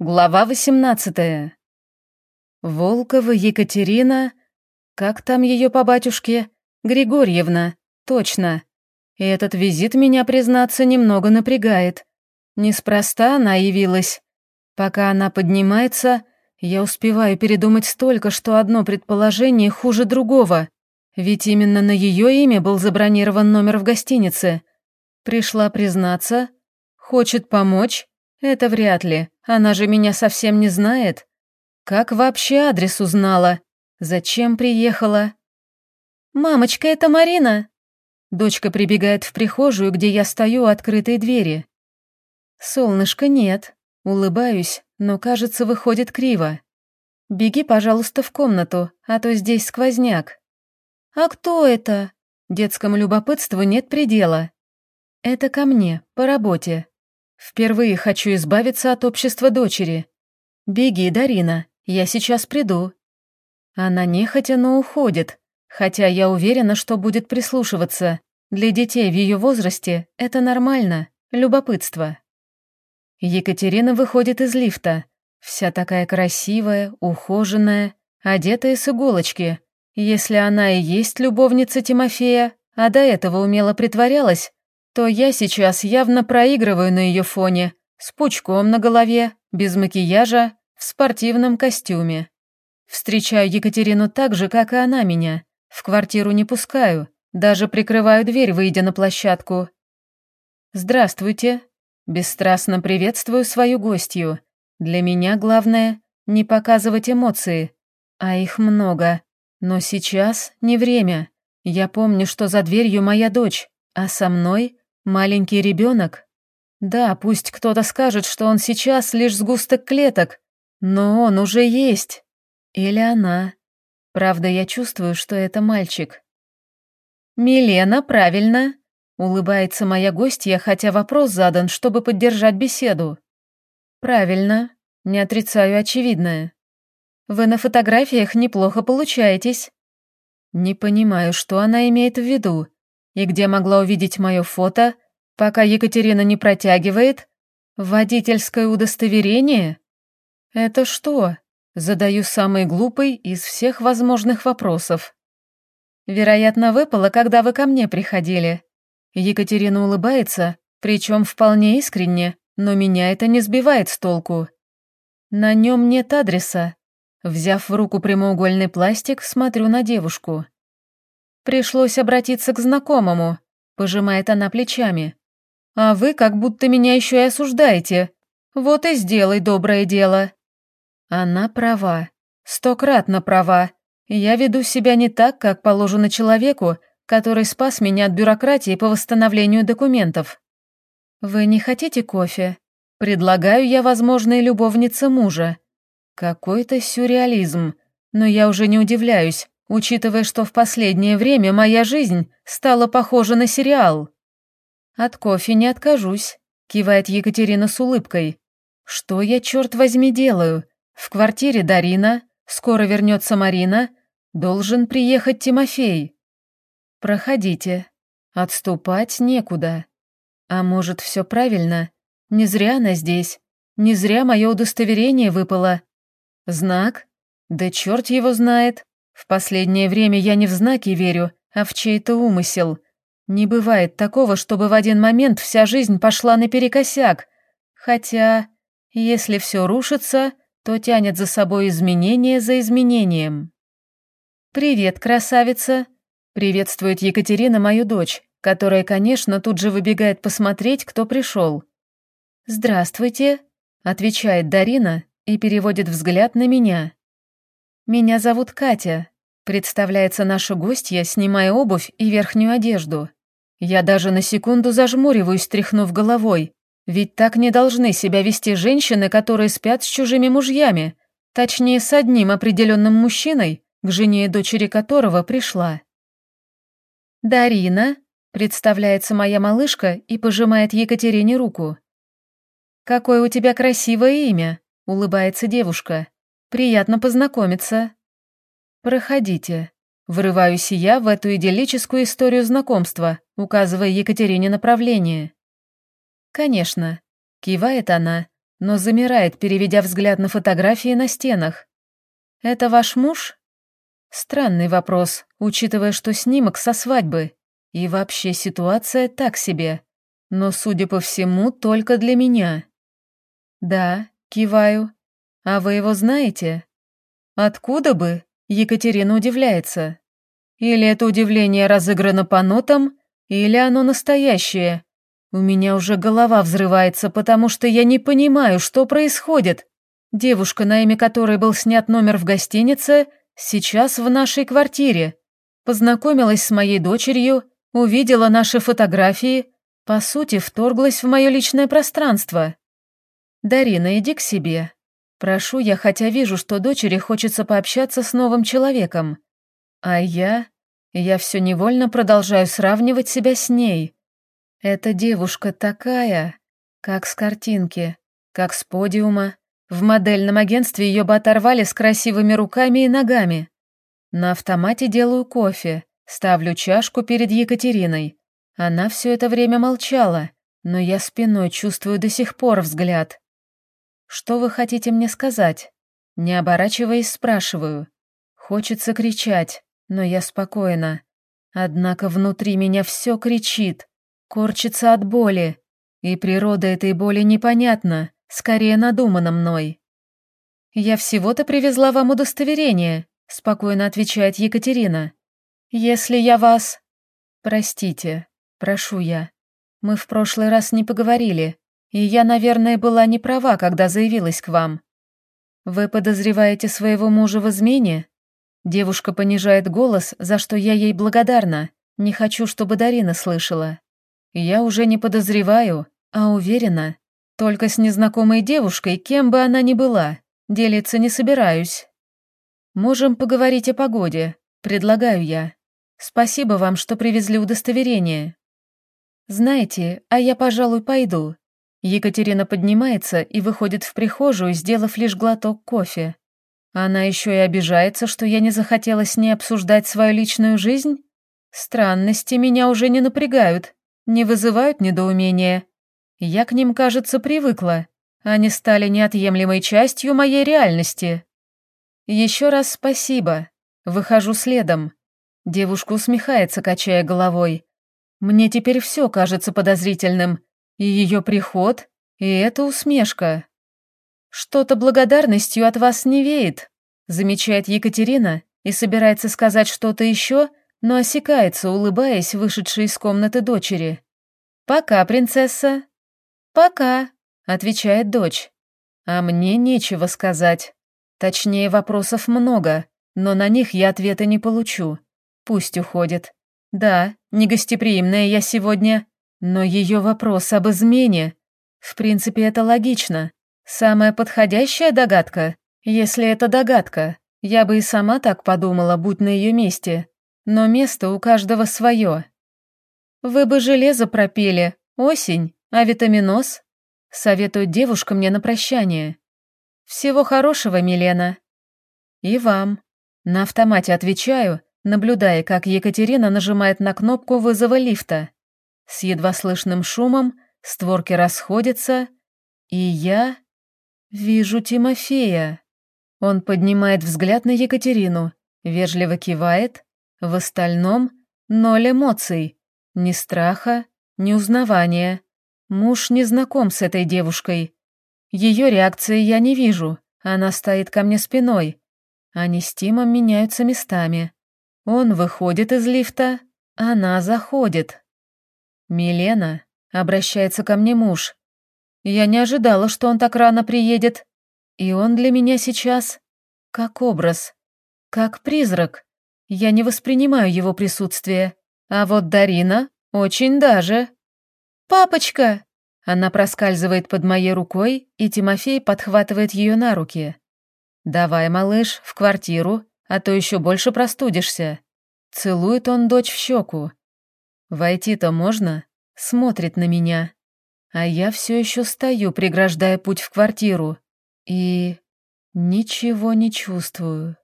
Глава 18. Волкова Екатерина, как там ее по батюшке? Григорьевна, точно. И этот визит меня, признаться, немного напрягает. Неспроста она явилась. Пока она поднимается, я успеваю передумать столько, что одно предположение хуже другого. Ведь именно на ее имя был забронирован номер в гостинице. Пришла признаться, хочет помочь, это вряд ли. Она же меня совсем не знает. Как вообще адрес узнала? Зачем приехала? «Мамочка, это Марина!» Дочка прибегает в прихожую, где я стою у открытой двери. «Солнышко, нет». Улыбаюсь, но, кажется, выходит криво. «Беги, пожалуйста, в комнату, а то здесь сквозняк». «А кто это?» Детскому любопытству нет предела. «Это ко мне, по работе. Впервые хочу избавиться от общества дочери. Беги, Дарина, я сейчас приду. Она нехотя, но уходит, хотя я уверена, что будет прислушиваться. Для детей в ее возрасте это нормально, любопытство. Екатерина выходит из лифта, вся такая красивая, ухоженная, одетая с иголочки. Если она и есть любовница Тимофея, а до этого умело притворялась, то я сейчас явно проигрываю на ее фоне, с пучком на голове, без макияжа, в спортивном костюме. Встречаю Екатерину так же, как и она меня. В квартиру не пускаю, даже прикрываю дверь, выйдя на площадку. «Здравствуйте». Бесстрастно приветствую свою гостью. Для меня главное — не показывать эмоции. А их много. Но сейчас не время. Я помню, что за дверью моя дочь, а со мной Маленький ребенок? Да, пусть кто-то скажет, что он сейчас лишь сгусток клеток, но он уже есть. Или она. Правда, я чувствую, что это мальчик. «Милена, правильно», — улыбается моя гостья, хотя вопрос задан, чтобы поддержать беседу. «Правильно, не отрицаю очевидное. Вы на фотографиях неплохо получаетесь». Не понимаю, что она имеет в виду, и где могла увидеть мое фото, пока Екатерина не протягивает? Водительское удостоверение? Это что? Задаю самый глупый из всех возможных вопросов. Вероятно, выпало, когда вы ко мне приходили. Екатерина улыбается, причем вполне искренне, но меня это не сбивает с толку. На нем нет адреса. Взяв в руку прямоугольный пластик, смотрю на девушку. Пришлось обратиться к знакомому, пожимает она плечами. А вы как будто меня еще и осуждаете. Вот и сделай доброе дело. Она права. Стократно права. Я веду себя не так, как положено человеку, который спас меня от бюрократии по восстановлению документов. Вы не хотите кофе? Предлагаю я возможной любовнице мужа. Какой-то сюрреализм, но я уже не удивляюсь учитывая, что в последнее время моя жизнь стала похожа на сериал. От кофе не откажусь, кивает Екатерина с улыбкой. Что я, черт возьми, делаю? В квартире Дарина, скоро вернется Марина, должен приехать Тимофей. Проходите. Отступать некуда. А может, все правильно? Не зря она здесь. Не зря мое удостоверение выпало. Знак? Да черт его знает. В последнее время я не в знаки верю, а в чей-то умысел. Не бывает такого, чтобы в один момент вся жизнь пошла наперекосяк. Хотя, если все рушится, то тянет за собой изменение за изменением. «Привет, красавица!» — приветствует Екатерина мою дочь, которая, конечно, тут же выбегает посмотреть, кто пришел. «Здравствуйте!» — отвечает Дарина и переводит взгляд на меня. «Меня зовут Катя», — представляется наша гостья, снимая обувь и верхнюю одежду. Я даже на секунду зажмуриваюсь, тряхнув головой, ведь так не должны себя вести женщины, которые спят с чужими мужьями, точнее, с одним определенным мужчиной, к жене и дочери которого пришла. «Дарина», — представляется моя малышка и пожимает Екатерине руку. «Какое у тебя красивое имя», — улыбается девушка. Приятно познакомиться. Проходите. Врываюсь я в эту идиллическую историю знакомства, указывая Екатерине направление. Конечно. Кивает она, но замирает, переведя взгляд на фотографии на стенах. «Это ваш муж?» Странный вопрос, учитывая, что снимок со свадьбы. И вообще ситуация так себе. Но, судя по всему, только для меня. «Да», — киваю. «А вы его знаете?» «Откуда бы?» — Екатерина удивляется. «Или это удивление разыграно по нотам, или оно настоящее. У меня уже голова взрывается, потому что я не понимаю, что происходит. Девушка, на имя которой был снят номер в гостинице, сейчас в нашей квартире. Познакомилась с моей дочерью, увидела наши фотографии, по сути, вторглась в мое личное пространство. «Дарина, иди к себе. Прошу я, хотя вижу, что дочери хочется пообщаться с новым человеком. А я... Я все невольно продолжаю сравнивать себя с ней. Эта девушка такая, как с картинки, как с подиума. В модельном агентстве ее бы оторвали с красивыми руками и ногами. На автомате делаю кофе, ставлю чашку перед Екатериной. Она все это время молчала, но я спиной чувствую до сих пор взгляд. «Что вы хотите мне сказать?» Не оборачиваясь, спрашиваю. Хочется кричать, но я спокойна. Однако внутри меня все кричит, корчится от боли, и природа этой боли непонятна, скорее надумана мной. «Я всего-то привезла вам удостоверение», — спокойно отвечает Екатерина. «Если я вас...» «Простите, прошу я. Мы в прошлый раз не поговорили, и я, наверное, была не права, когда заявилась к вам. Вы подозреваете своего мужа в измене?» Девушка понижает голос, за что я ей благодарна. Не хочу, чтобы Дарина слышала. Я уже не подозреваю, а уверена. Только с незнакомой девушкой, кем бы она ни была, делиться не собираюсь. Можем поговорить о погоде, предлагаю я. Спасибо вам, что привезли удостоверение. Знаете, а я, пожалуй, пойду. Екатерина поднимается и выходит в прихожую, сделав лишь глоток кофе. Она еще и обижается, что я не захотела с ней обсуждать свою личную жизнь? Странности меня уже не напрягают, не вызывают недоумения. Я к ним, кажется, привыкла. Они стали неотъемлемой частью моей реальности. Еще раз спасибо. Выхожу следом. Девушка усмехается, качая головой. Мне теперь все кажется подозрительным. И ее приход, и эта усмешка. «Что-то благодарностью от вас не веет», замечает Екатерина и собирается сказать что-то еще, но осекается, улыбаясь вышедшей из комнаты дочери. «Пока, принцесса». «Пока», — отвечает дочь. А мне нечего сказать. Точнее, вопросов много, но на них я ответа не получу. Пусть уходит. Да, негостеприимная я сегодня, но ее вопрос об измене. В принципе, это логично. Самая подходящая догадка, если это догадка, я бы и сама так подумала, будь на ее месте. Но место у каждого свое. Вы бы железо пропили, осень, а витаминоз? Советует девушка мне на прощание. Всего хорошего, Милена. И вам. На автомате отвечаю, наблюдая, как Екатерина нажимает на кнопку вызова лифта. С едва слышным шумом створки расходятся, и я «Вижу Тимофея». Он поднимает взгляд на Екатерину, вежливо кивает. В остальном ноль эмоций, ни страха, ни узнавания. Муж не знаком с этой девушкой. Ее реакции я не вижу, она стоит ко мне спиной. Они с Тимом меняются местами. Он выходит из лифта, она заходит. «Милена», — обращается ко мне муж, я не ожидала, что он так рано приедет. И он для меня сейчас как образ, как призрак. Я не воспринимаю его присутствие. А вот Дарина очень даже. «Папочка!» Она проскальзывает под моей рукой, и Тимофей подхватывает ее на руки. «Давай, малыш, в квартиру, а то еще больше простудишься». Целует он дочь в щеку. «Войти-то можно?» Смотрит на меня. А я все еще стою, преграждая путь в квартиру. И ничего не чувствую.